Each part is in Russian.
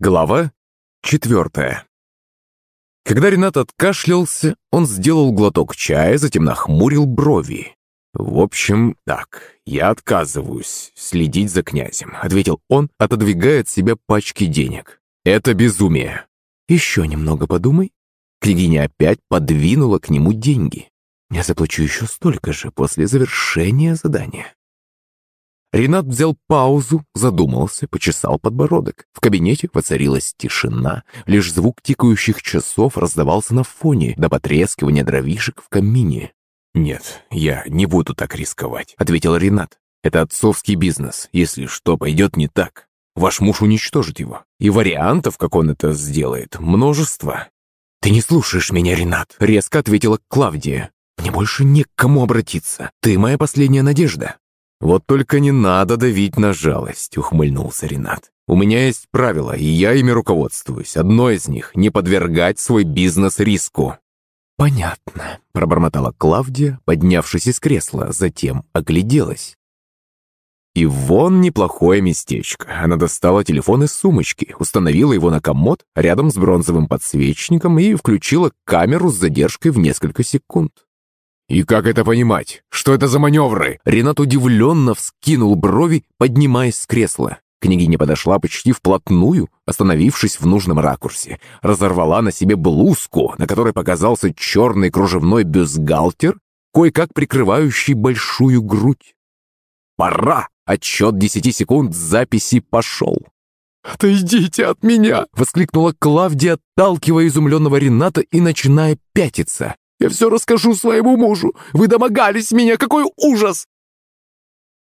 Глава четвертая. Когда Ренат откашлялся, он сделал глоток чая, затем нахмурил брови. «В общем, так, я отказываюсь следить за князем», — ответил он, отодвигая от себя пачки денег. «Это безумие». «Еще немного подумай». Княгиня опять подвинула к нему деньги. «Я заплачу еще столько же после завершения задания». Ренат взял паузу, задумался, почесал подбородок. В кабинете воцарилась тишина, лишь звук тикающих часов раздавался на фоне до потрескивания дровишек в камине. «Нет, я не буду так рисковать», — ответил Ренат. «Это отцовский бизнес. Если что пойдет не так, ваш муж уничтожит его. И вариантов, как он это сделает, множество». «Ты не слушаешь меня, Ренат», — резко ответила Клавдия. «Мне больше не к кому обратиться. Ты моя последняя надежда. «Вот только не надо давить на жалость», — ухмыльнулся Ренат. «У меня есть правила, и я ими руководствуюсь. Одно из них — не подвергать свой бизнес риску». «Понятно», — пробормотала Клавдия, поднявшись из кресла, затем огляделась. И вон неплохое местечко. Она достала телефон из сумочки, установила его на комод рядом с бронзовым подсвечником и включила камеру с задержкой в несколько секунд. «И как это понимать? Что это за маневры?» Ренат удивленно вскинул брови, поднимаясь с кресла. Княгиня подошла почти вплотную, остановившись в нужном ракурсе. Разорвала на себе блузку, на которой показался черный кружевной бюстгальтер, кое-как прикрывающий большую грудь. «Пора!» Отчет десяти секунд записи пошел. «Отойдите от меня!» — воскликнула Клавдия, отталкивая изумленного Рената и начиная пятиться. Я все расскажу своему мужу. Вы домогались меня, какой ужас!»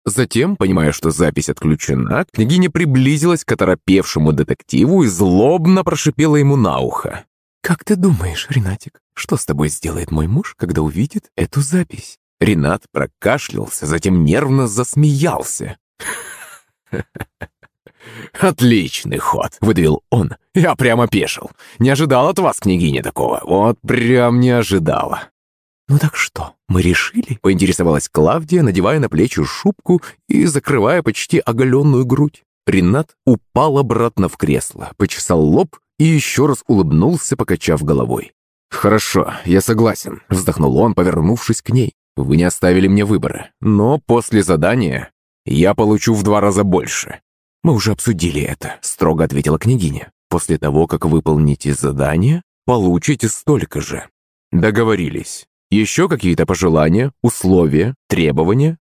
Затем, понимая, что запись отключена, княгиня приблизилась к оторопевшему детективу и злобно прошипела ему на ухо. «Как ты думаешь, Ренатик, что с тобой сделает мой муж, когда увидит эту запись?» Ренат прокашлялся, затем нервно засмеялся. «Отличный ход!» — выдавил он. «Я прямо пешил. Не ожидал от вас, княгиня, такого. Вот прям не ожидала». «Ну так что, мы решили?» — поинтересовалась Клавдия, надевая на плечи шубку и закрывая почти оголенную грудь. Ренат упал обратно в кресло, почесал лоб и еще раз улыбнулся, покачав головой. «Хорошо, я согласен», — вздохнул он, повернувшись к ней. «Вы не оставили мне выбора, но после задания я получу в два раза больше. «Мы уже обсудили это», — строго ответила княгиня. «После того, как выполните задание, получите столько же». «Договорились. Еще какие-то пожелания, условия, требования?»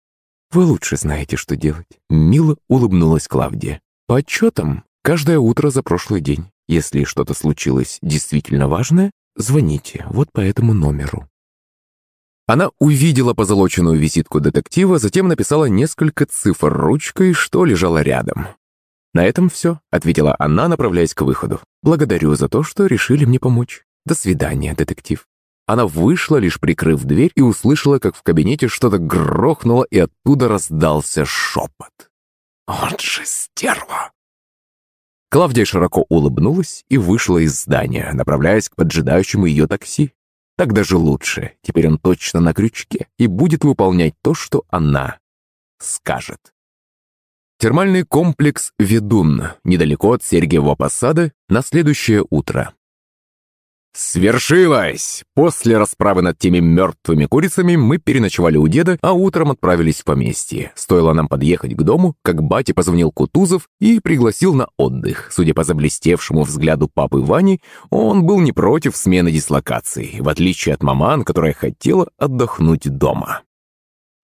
«Вы лучше знаете, что делать», — мило улыбнулась Клавдия. «По отчетам, каждое утро за прошлый день. Если что-то случилось действительно важное, звоните вот по этому номеру». Она увидела позолоченную визитку детектива, затем написала несколько цифр ручкой, что лежало рядом. «На этом все», — ответила она, направляясь к выходу. «Благодарю за то, что решили мне помочь. До свидания, детектив». Она вышла, лишь прикрыв дверь, и услышала, как в кабинете что-то грохнуло, и оттуда раздался шепот. «Он же стерва!» Клавдия широко улыбнулась и вышла из здания, направляясь к поджидающему ее такси. Так даже лучше. Теперь он точно на крючке и будет выполнять то, что она скажет. Термальный комплекс «Ведун» недалеко от Сергиева посада на следующее утро. «Свершилось!» После расправы над теми мертвыми курицами мы переночевали у деда, а утром отправились в поместье. Стоило нам подъехать к дому, как батя позвонил Кутузов и пригласил на отдых. Судя по заблестевшему взгляду папы Вани, он был не против смены дислокации, в отличие от маман, которая хотела отдохнуть дома.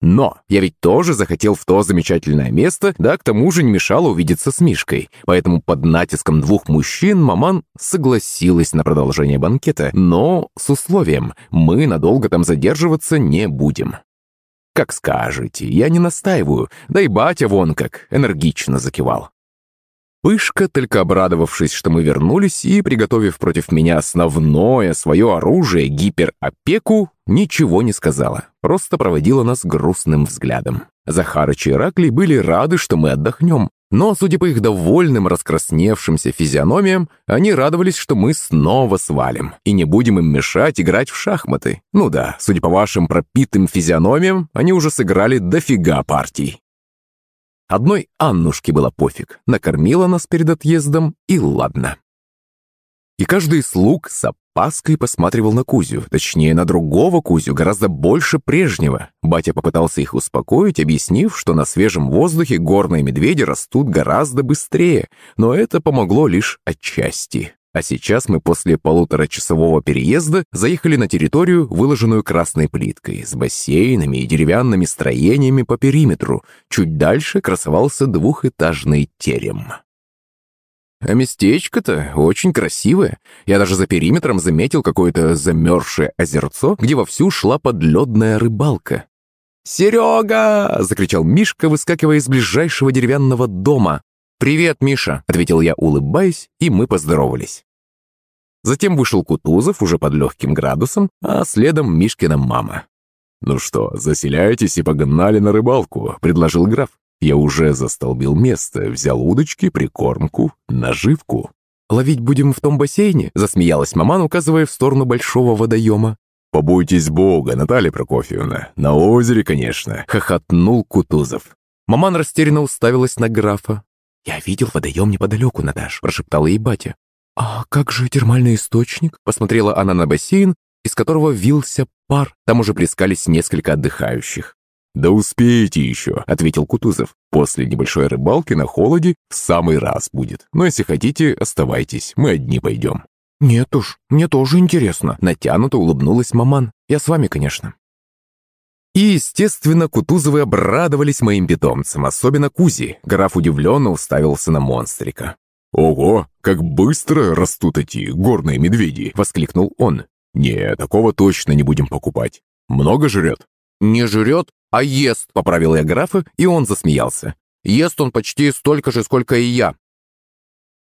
Но я ведь тоже захотел в то замечательное место, да к тому же не мешало увидеться с Мишкой. Поэтому под натиском двух мужчин маман согласилась на продолжение банкета, но с условием мы надолго там задерживаться не будем. «Как скажете, я не настаиваю, да и батя вон как энергично закивал. Пышка, только обрадовавшись, что мы вернулись и приготовив против меня основное свое оружие, гиперопеку, ничего не сказала, просто проводила нас грустным взглядом. Захарыч и Ираклий были рады, что мы отдохнем, но, судя по их довольным раскрасневшимся физиономиям, они радовались, что мы снова свалим и не будем им мешать играть в шахматы. Ну да, судя по вашим пропитым физиономиям, они уже сыграли дофига партий. Одной Аннушке было пофиг, накормила нас перед отъездом, и ладно. И каждый слуг с опаской посматривал на Кузю, точнее, на другого Кузю, гораздо больше прежнего. Батя попытался их успокоить, объяснив, что на свежем воздухе горные медведи растут гораздо быстрее, но это помогло лишь отчасти. А сейчас мы после полуторачасового переезда заехали на территорию, выложенную красной плиткой, с бассейнами и деревянными строениями по периметру. Чуть дальше красовался двухэтажный терем. А местечко-то очень красивое. Я даже за периметром заметил какое-то замерзшее озерцо, где вовсю шла подледная рыбалка. «Серега!» — закричал Мишка, выскакивая из ближайшего деревянного дома. «Привет, Миша!» — ответил я, улыбаясь, и мы поздоровались. Затем вышел Кутузов уже под легким градусом, а следом Мишкина мама. «Ну что, заселяйтесь и погнали на рыбалку», — предложил граф. Я уже застолбил место, взял удочки, прикормку, наживку. «Ловить будем в том бассейне?» – засмеялась маман, указывая в сторону большого водоема. «Побойтесь Бога, Наталья Прокофьевна. На озере, конечно», – хохотнул Кутузов. Маман растерянно уставилась на графа. «Я видел водоем неподалеку, Наташ», – прошептала ей батя. «А как же термальный источник?» – посмотрела она на бассейн, из которого вился пар. Там уже плескались несколько отдыхающих. «Да успеете еще», — ответил Кутузов. «После небольшой рыбалки на холоде в самый раз будет. Но если хотите, оставайтесь, мы одни пойдем». «Нет уж, мне тоже интересно», — натянуто улыбнулась маман. «Я с вами, конечно». И, естественно, Кутузовы обрадовались моим питомцам, особенно Кузи. Граф удивленно уставился на монстрика. «Ого, как быстро растут эти горные медведи!» — воскликнул он. «Не, такого точно не будем покупать. Много жрет?» «Не жрет, а ест», — поправил я графа, и он засмеялся. «Ест он почти столько же, сколько и я».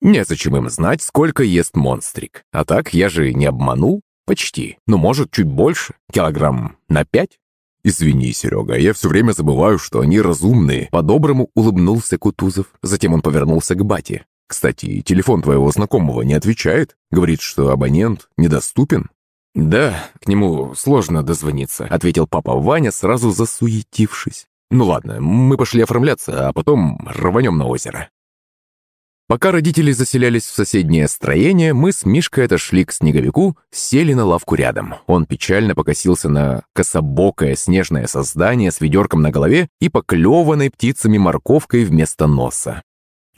Незачем им знать, сколько ест монстрик. А так, я же не обманул. Почти. Ну, может, чуть больше. Килограмм на пять. «Извини, Серега, я все время забываю, что они разумные». По-доброму улыбнулся Кутузов. Затем он повернулся к бате. «Кстати, телефон твоего знакомого не отвечает. Говорит, что абонент недоступен». «Да, к нему сложно дозвониться», — ответил папа Ваня, сразу засуетившись. «Ну ладно, мы пошли оформляться, а потом рванем на озеро». Пока родители заселялись в соседнее строение, мы с Мишкой отошли к снеговику, сели на лавку рядом. Он печально покосился на кособокое снежное создание с ведерком на голове и поклеванной птицами морковкой вместо носа.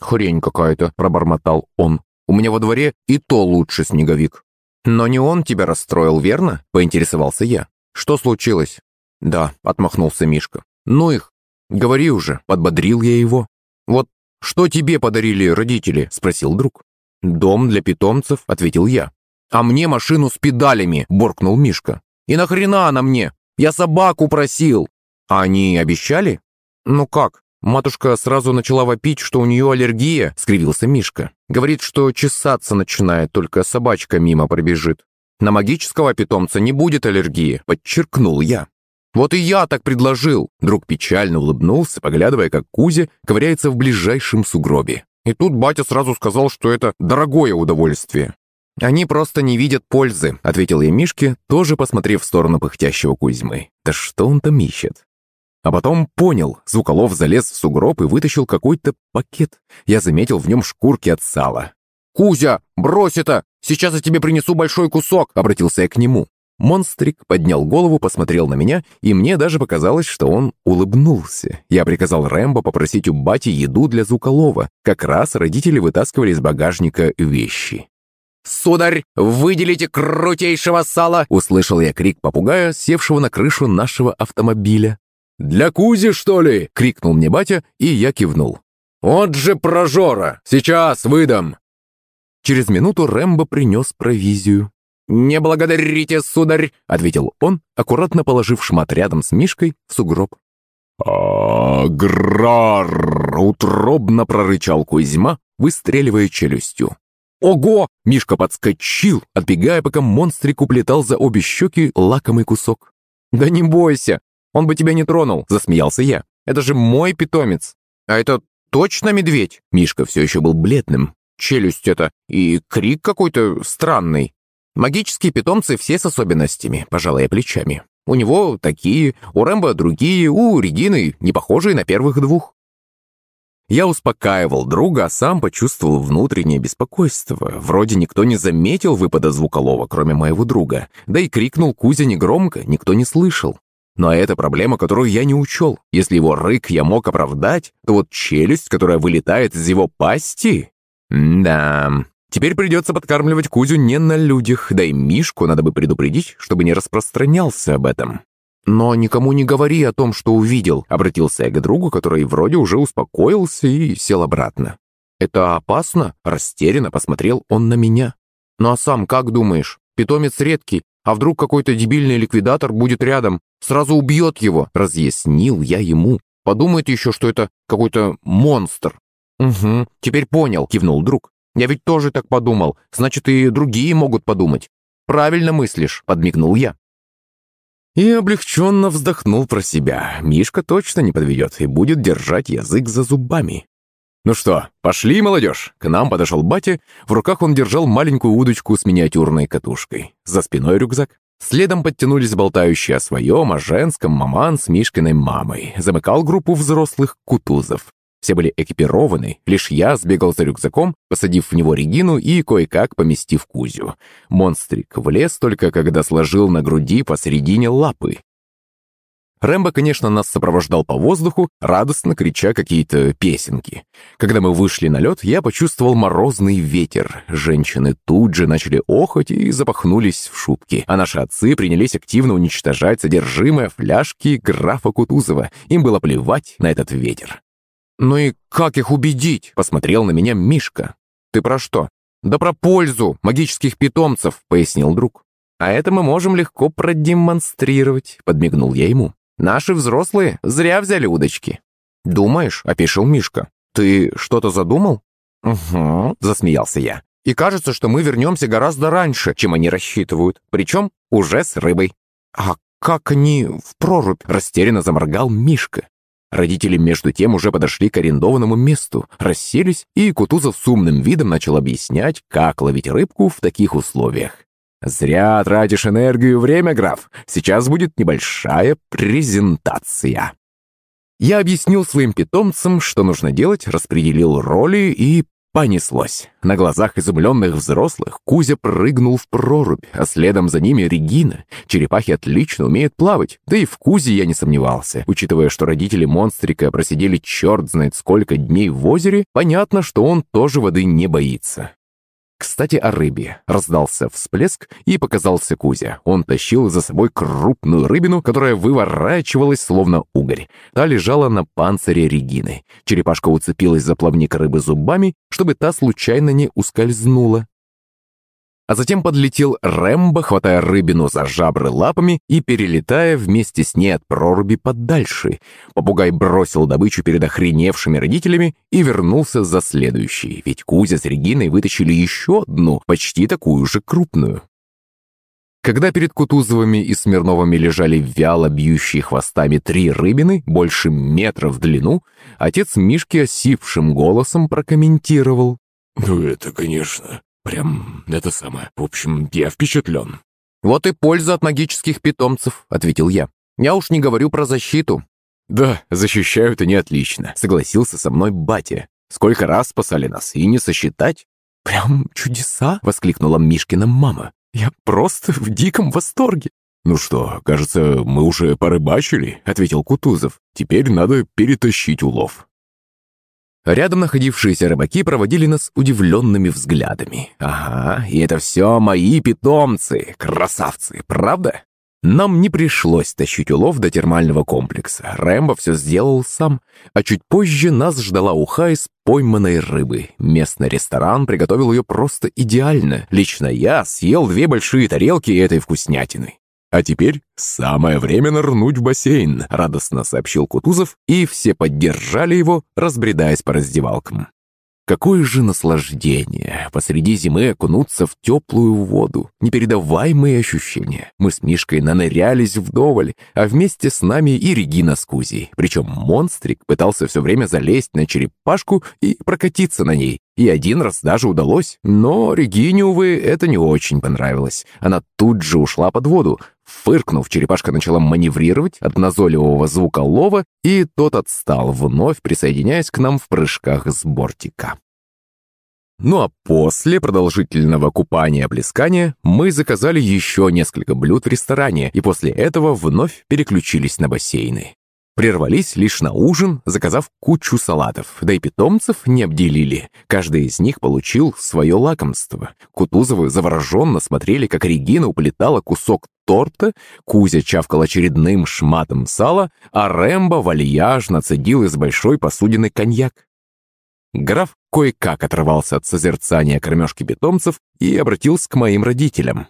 «Хрень какая-то», — пробормотал он. «У меня во дворе и то лучше снеговик». «Но не он тебя расстроил, верно?» – поинтересовался я. «Что случилось?» «Да», – отмахнулся Мишка. «Ну их! Говори уже!» – подбодрил я его. «Вот что тебе подарили родители?» – спросил друг. «Дом для питомцев», – ответил я. «А мне машину с педалями!» – буркнул Мишка. «И нахрена она мне? Я собаку просил!» «А они обещали?» «Ну как? Матушка сразу начала вопить, что у нее аллергия», — скривился Мишка. «Говорит, что чесаться начинает, только собачка мимо пробежит. На магического питомца не будет аллергии», — подчеркнул я. «Вот и я так предложил!» Друг печально улыбнулся, поглядывая, как Кузя ковыряется в ближайшем сугробе. И тут батя сразу сказал, что это дорогое удовольствие. «Они просто не видят пользы», — ответил я Мишке, тоже посмотрев в сторону пыхтящего Кузьмы. «Да что он там ищет?» А потом понял, Звуколов залез в сугроб и вытащил какой-то пакет. Я заметил в нем шкурки от сала. «Кузя, брось это! Сейчас я тебе принесу большой кусок!» Обратился я к нему. Монстрик поднял голову, посмотрел на меня, и мне даже показалось, что он улыбнулся. Я приказал Рэмбо попросить у бати еду для Зуколова. Как раз родители вытаскивали из багажника вещи. «Сударь, выделите крутейшего сала!» Услышал я крик попугая, севшего на крышу нашего автомобиля. «Для Кузи, что ли?» — крикнул мне батя, и я кивнул. «Вот же прожора! Сейчас выдам!» Через минуту Рэмбо принес провизию. «Не благодарите, сударь!» — ответил он, аккуратно положив шмат рядом с Мишкой в сугроб. «Аграр!» — утробно прорычал Кузьма, выстреливая челюстью. «Ого!» — Мишка подскочил, отбегая, пока монстрик уплетал за обе щеки лакомый кусок. «Да не бойся, он бы тебя не тронул», — засмеялся я. «Это же мой питомец». «А это точно медведь?» Мишка все еще был бледным. «Челюсть это и крик какой-то странный». «Магические питомцы все с особенностями», — пожалуй, плечами. «У него такие, у Рэмбо другие, у Регины не похожие на первых двух». Я успокаивал друга, а сам почувствовал внутреннее беспокойство. Вроде никто не заметил выпада звуколова, кроме моего друга. Да и крикнул Кузя негромко, никто не слышал. Но это проблема, которую я не учел. Если его рык я мог оправдать, то вот челюсть, которая вылетает из его пасти... да, теперь придется подкармливать Кузю не на людях, да и Мишку надо бы предупредить, чтобы не распространялся об этом. «Но никому не говори о том, что увидел», — обратился я к другу, который вроде уже успокоился и сел обратно. «Это опасно?» — растерянно посмотрел он на меня. «Ну а сам как думаешь? Питомец редкий, а вдруг какой-то дебильный ликвидатор будет рядом, сразу убьет его?» — разъяснил я ему. «Подумает еще, что это какой-то монстр». «Угу, теперь понял», — кивнул друг. «Я ведь тоже так подумал, значит и другие могут подумать». «Правильно мыслишь», — подмигнул я. И облегченно вздохнул про себя. Мишка точно не подведет и будет держать язык за зубами. «Ну что, пошли, молодежь!» К нам подошел батя. В руках он держал маленькую удочку с миниатюрной катушкой. За спиной рюкзак. Следом подтянулись болтающие о своем, о женском, маман с Мишкиной мамой. Замыкал группу взрослых Кутузов. Все были экипированы, лишь я сбегал за рюкзаком, посадив в него Регину и кое-как поместив Кузю. Монстрик влез только когда сложил на груди посередине лапы. Рэмбо, конечно, нас сопровождал по воздуху, радостно крича какие-то песенки. Когда мы вышли на лед, я почувствовал морозный ветер. Женщины тут же начали охоть и запахнулись в шубки, а наши отцы принялись активно уничтожать содержимое фляжки графа Кутузова. Им было плевать на этот ветер. «Ну и как их убедить?» — посмотрел на меня Мишка. «Ты про что?» «Да про пользу магических питомцев», — пояснил друг. «А это мы можем легко продемонстрировать», — подмигнул я ему. «Наши взрослые зря взяли удочки». «Думаешь?» — опешил Мишка. «Ты что-то задумал?» «Угу», — засмеялся я. «И кажется, что мы вернемся гораздо раньше, чем они рассчитывают. Причем уже с рыбой». «А как они в прорубь?» — растерянно заморгал Мишка. Родители между тем уже подошли к арендованному месту, расселись, и Кутузов с умным видом начал объяснять, как ловить рыбку в таких условиях. «Зря тратишь энергию и время, граф. Сейчас будет небольшая презентация». Я объяснил своим питомцам, что нужно делать, распределил роли и Понеслось. На глазах изумленных взрослых Кузя прыгнул в прорубь, а следом за ними Регина. Черепахи отлично умеют плавать, да и в Кузе я не сомневался. Учитывая, что родители монстрика просидели черт знает сколько дней в озере, понятно, что он тоже воды не боится. Кстати, о рыбе. Раздался всплеск, и показался Кузя. Он тащил за собой крупную рыбину, которая выворачивалась, словно угорь. Та лежала на панцире Регины. Черепашка уцепилась за плавник рыбы зубами, чтобы та случайно не ускользнула. А затем подлетел Рэмбо, хватая рыбину за жабры лапами и перелетая вместе с ней от проруби подальше. Попугай бросил добычу перед охреневшими родителями и вернулся за следующей, ведь Кузя с Региной вытащили еще одну, почти такую же крупную. Когда перед Кутузовыми и Смирновыми лежали вяло бьющие хвостами три рыбины, больше метра в длину, отец Мишки осипшим голосом прокомментировал. «Ну это, конечно, Прям это самое. В общем, я впечатлен. «Вот и польза от магических питомцев», — ответил я. «Я уж не говорю про защиту». «Да, защищают они отлично», — согласился со мной батя. «Сколько раз спасали нас, и не сосчитать». «Прям чудеса!» — воскликнула Мишкина мама. «Я просто в диком восторге». «Ну что, кажется, мы уже порыбачили», — ответил Кутузов. «Теперь надо перетащить улов». Рядом находившиеся рыбаки проводили нас удивленными взглядами. Ага, и это все мои питомцы, красавцы, правда? Нам не пришлось тащить улов до термального комплекса. Рэмбо все сделал сам. А чуть позже нас ждала уха из пойманной рыбы. Местный ресторан приготовил ее просто идеально. Лично я съел две большие тарелки этой вкуснятины. «А теперь самое время нырнуть в бассейн», — радостно сообщил Кутузов, и все поддержали его, разбредаясь по раздевалкам. Какое же наслаждение посреди зимы окунуться в теплую воду. Непередаваемые ощущения. Мы с Мишкой нанырялись вдоволь, а вместе с нами и Регина с Кузей. Причем монстрик пытался все время залезть на черепашку и прокатиться на ней. И один раз даже удалось. Но Регине, увы, это не очень понравилось. Она тут же ушла под воду. Фыркнув, черепашка начала маневрировать от назойливого звука лова, и тот отстал, вновь присоединяясь к нам в прыжках с бортика. Ну а после продолжительного купания-плескания мы заказали еще несколько блюд в ресторане и после этого вновь переключились на бассейны. Прервались лишь на ужин, заказав кучу салатов, да и питомцев не обделили. Каждый из них получил свое лакомство. Кутузовы завороженно смотрели, как Регина уплетала кусок торта, Кузя чавкал очередным шматом сала, а Рэмбо вальяжно цедил из большой посудины коньяк. Граф кое-как оторвался от созерцания кормежки питомцев и обратился к моим родителям.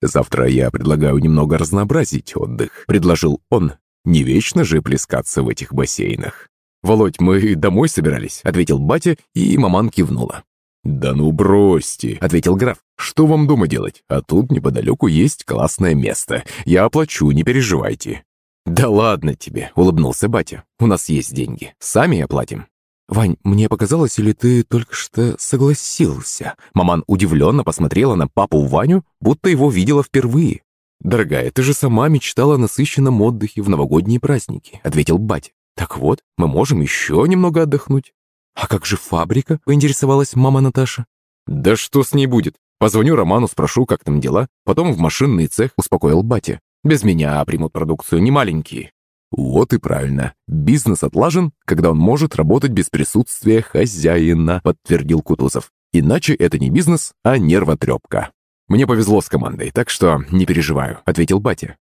«Завтра я предлагаю немного разнообразить отдых», — предложил он. «Не вечно же плескаться в этих бассейнах». «Володь, мы домой собирались», — ответил батя, и маман кивнула. «Да ну бросьте», — ответил граф. «Что вам дома делать? А тут неподалеку есть классное место. Я оплачу, не переживайте». «Да ладно тебе», — улыбнулся батя. «У нас есть деньги. Сами оплатим». «Вань, мне показалось, или ты только что согласился?» Маман удивленно посмотрела на папу Ваню, будто его видела впервые. «Дорогая, ты же сама мечтала о насыщенном отдыхе в новогодние праздники», — ответил батя. «Так вот, мы можем еще немного отдохнуть». «А как же фабрика?» — поинтересовалась мама Наташа. «Да что с ней будет? Позвоню Роману, спрошу, как там дела. Потом в машинный цех успокоил батя. Без меня примут продукцию, не маленькие. «Вот и правильно. Бизнес отлажен, когда он может работать без присутствия хозяина», подтвердил Кутузов. «Иначе это не бизнес, а нервотрепка». «Мне повезло с командой, так что не переживаю», — ответил батя.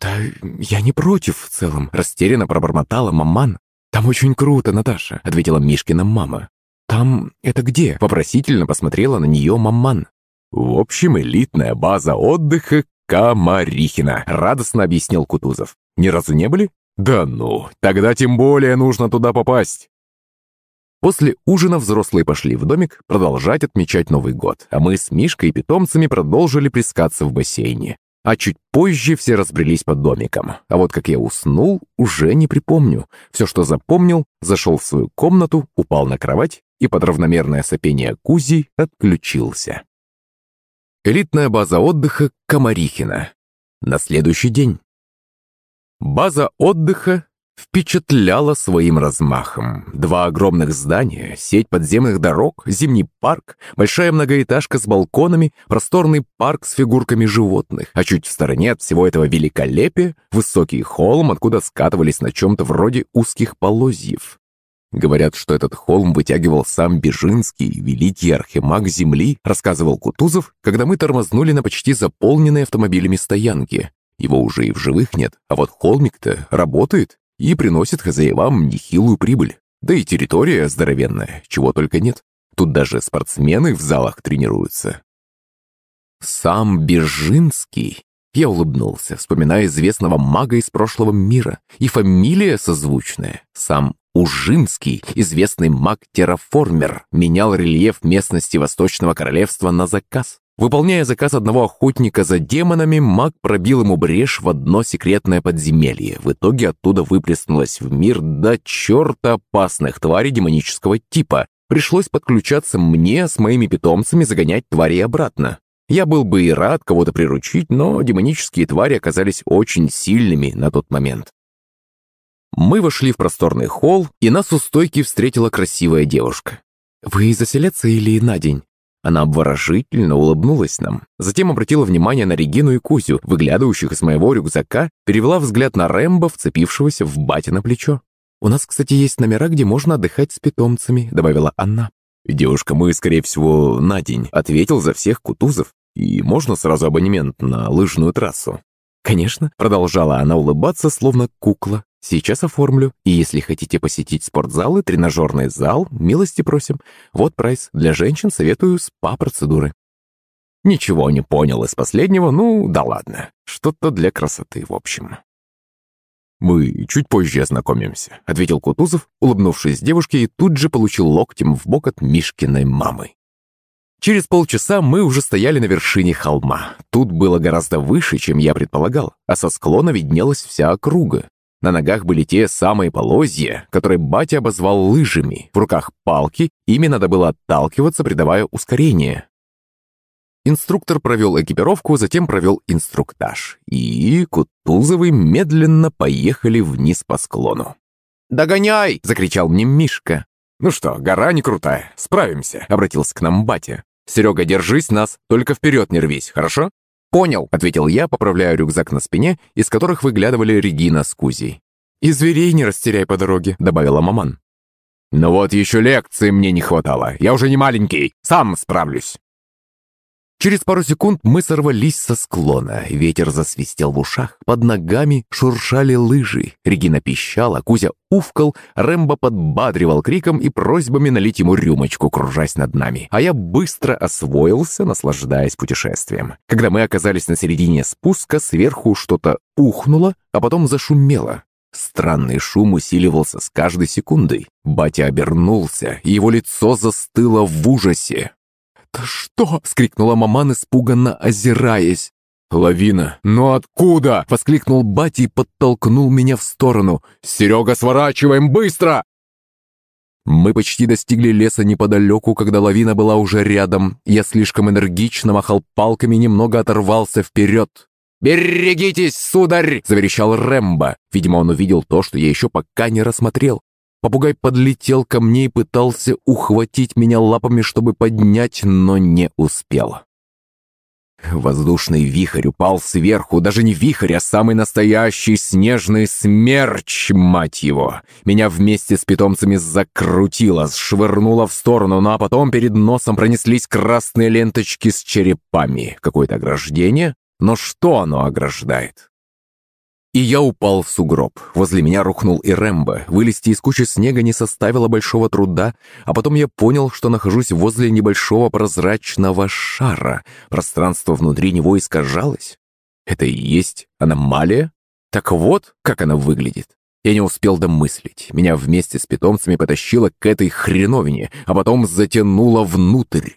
«Да я не против в целом», — растерянно пробормотала маман. «Там очень круто, Наташа», — ответила Мишкина мама. «Там это где?» — вопросительно посмотрела на нее маман. «В общем, элитная база отдыха Камарихина», — радостно объяснил Кутузов. «Ни разу не были?» «Да ну, тогда тем более нужно туда попасть!» После ужина взрослые пошли в домик продолжать отмечать Новый год, а мы с Мишкой и питомцами продолжили плескаться в бассейне. А чуть позже все разбрелись по домикам. А вот как я уснул, уже не припомню. Все, что запомнил, зашел в свою комнату, упал на кровать и под равномерное сопение Кузи отключился. Элитная база отдыха Комарихина. На следующий день. База отдыха впечатляла своим размахом. Два огромных здания, сеть подземных дорог, зимний парк, большая многоэтажка с балконами, просторный парк с фигурками животных, а чуть в стороне от всего этого великолепия высокий холм, откуда скатывались на чем-то вроде узких полозьев. Говорят, что этот холм вытягивал сам Бежинский, великий архимаг Земли, рассказывал Кутузов, когда мы тормознули на почти заполненной автомобилями стоянке. Его уже и в живых нет, а вот холмик-то работает и приносит хозяевам нехилую прибыль. Да и территория здоровенная, чего только нет. Тут даже спортсмены в залах тренируются. Сам Бежинский. Я улыбнулся, вспоминая известного мага из прошлого мира. И фамилия созвучная. Сам Ужинский, известный маг-терраформер, менял рельеф местности Восточного Королевства на заказ. Выполняя заказ одного охотника за демонами, маг пробил ему брешь в одно секретное подземелье. В итоге оттуда выплеснулось в мир до черта опасных тварей демонического типа. Пришлось подключаться мне с моими питомцами загонять твари обратно. Я был бы и рад кого-то приручить, но демонические твари оказались очень сильными на тот момент. Мы вошли в просторный холл, и нас у стойки встретила красивая девушка. «Вы заселяться или на день?» Она обворожительно улыбнулась нам, затем обратила внимание на Регину и Кузю, выглядывающих из моего рюкзака, перевела взгляд на Рэмбо, вцепившегося в батя на плечо. «У нас, кстати, есть номера, где можно отдыхать с питомцами», — добавила она. «Девушка, мы, скорее всего, на день», — ответил за всех Кутузов. «И можно сразу абонемент на лыжную трассу?» «Конечно», — продолжала она улыбаться, словно кукла. Сейчас оформлю. И если хотите посетить спортзал и тренажерный зал, милости просим. Вот прайс. Для женщин советую спа-процедуры. Ничего не понял из последнего, ну да ладно. Что-то для красоты, в общем. «Мы чуть позже ознакомимся», — ответил Кутузов, улыбнувшись девушке, и тут же получил локтем в бок от Мишкиной мамы. Через полчаса мы уже стояли на вершине холма. Тут было гораздо выше, чем я предполагал, а со склона виднелась вся округа. На ногах были те самые полозья, которые батя обозвал лыжами. В руках палки, ими надо было отталкиваться, придавая ускорение. Инструктор провел экипировку, затем провел инструктаж. И Кутузовы медленно поехали вниз по склону. «Догоняй!» — закричал мне Мишка. «Ну что, гора не крутая, справимся», — обратился к нам батя. «Серега, держись нас, только вперед не рвись, хорошо?» «Понял», — ответил я, поправляя рюкзак на спине, из которых выглядывали Регина с Кузей. «И зверей не растеряй по дороге», — добавила маман. «Ну вот еще лекции мне не хватало. Я уже не маленький, сам справлюсь». Через пару секунд мы сорвались со склона. Ветер засвистел в ушах, под ногами шуршали лыжи. Регина пищала, Кузя уфкал, Рэмбо подбадривал криком и просьбами налить ему рюмочку, кружась над нами. А я быстро освоился, наслаждаясь путешествием. Когда мы оказались на середине спуска, сверху что-то ухнуло, а потом зашумело. Странный шум усиливался с каждой секундой. Батя обернулся, и его лицо застыло в ужасе. «Это что?» — вскрикнула маман, испуганно озираясь. «Лавина! Но откуда?» — воскликнул батя и подтолкнул меня в сторону. «Серега, сворачиваем быстро!» Мы почти достигли леса неподалеку, когда лавина была уже рядом. Я слишком энергично махал палками и немного оторвался вперед. «Берегитесь, сударь!» — заверещал Рэмбо. Видимо, он увидел то, что я еще пока не рассмотрел. Попугай подлетел ко мне и пытался ухватить меня лапами, чтобы поднять, но не успел. Воздушный вихрь упал сверху, даже не вихрь, а самый настоящий снежный смерч, мать его. Меня вместе с питомцами закрутило, швырнуло в сторону, ну а потом перед носом пронеслись красные ленточки с черепами. Какое-то ограждение? Но что оно ограждает? И я упал в сугроб. Возле меня рухнул и Рэмбо. Вылезти из кучи снега не составило большого труда, а потом я понял, что нахожусь возле небольшого прозрачного шара. Пространство внутри него искажалось. Это и есть аномалия? Так вот, как она выглядит. Я не успел домыслить. Меня вместе с питомцами потащило к этой хреновине, а потом затянуло внутрь.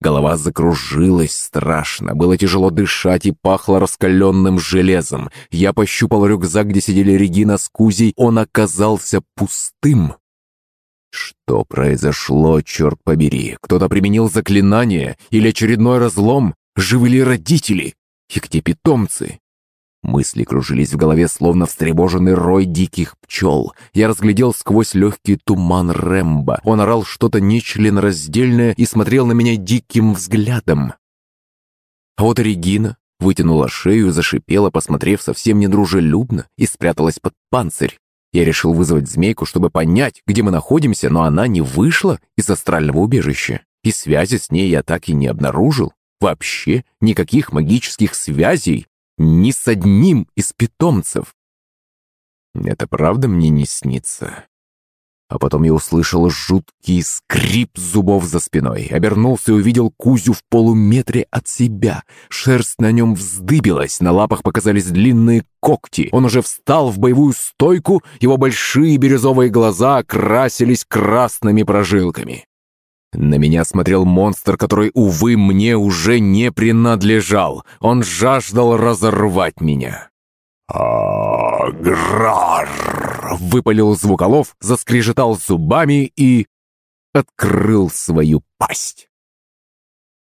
Голова закружилась страшно, было тяжело дышать и пахло раскаленным железом. Я пощупал рюкзак, где сидели Регина с Кузей, он оказался пустым. Что произошло, черт побери? Кто-то применил заклинание или очередной разлом? Живы ли родители? И где питомцы? Мысли кружились в голове, словно встревоженный рой диких пчел. Я разглядел сквозь легкий туман Рэмбо. Он орал что-то нечленораздельное и смотрел на меня диким взглядом. А вот Регина вытянула шею, зашипела, посмотрев совсем недружелюбно, и спряталась под панцирь. Я решил вызвать змейку, чтобы понять, где мы находимся, но она не вышла из астрального убежища. И связи с ней я так и не обнаружил. Вообще никаких магических связей ни с одним из питомцев. Это правда мне не снится? А потом я услышал жуткий скрип зубов за спиной, обернулся и увидел Кузю в полуметре от себя. Шерсть на нем вздыбилась, на лапах показались длинные когти. Он уже встал в боевую стойку, его большие бирюзовые глаза окрасились красными прожилками. На меня смотрел монстр, который, увы, мне уже не принадлежал. Он жаждал разорвать меня. «Аграр!» — выпалил звуколов, заскрежетал зубами и... открыл свою пасть.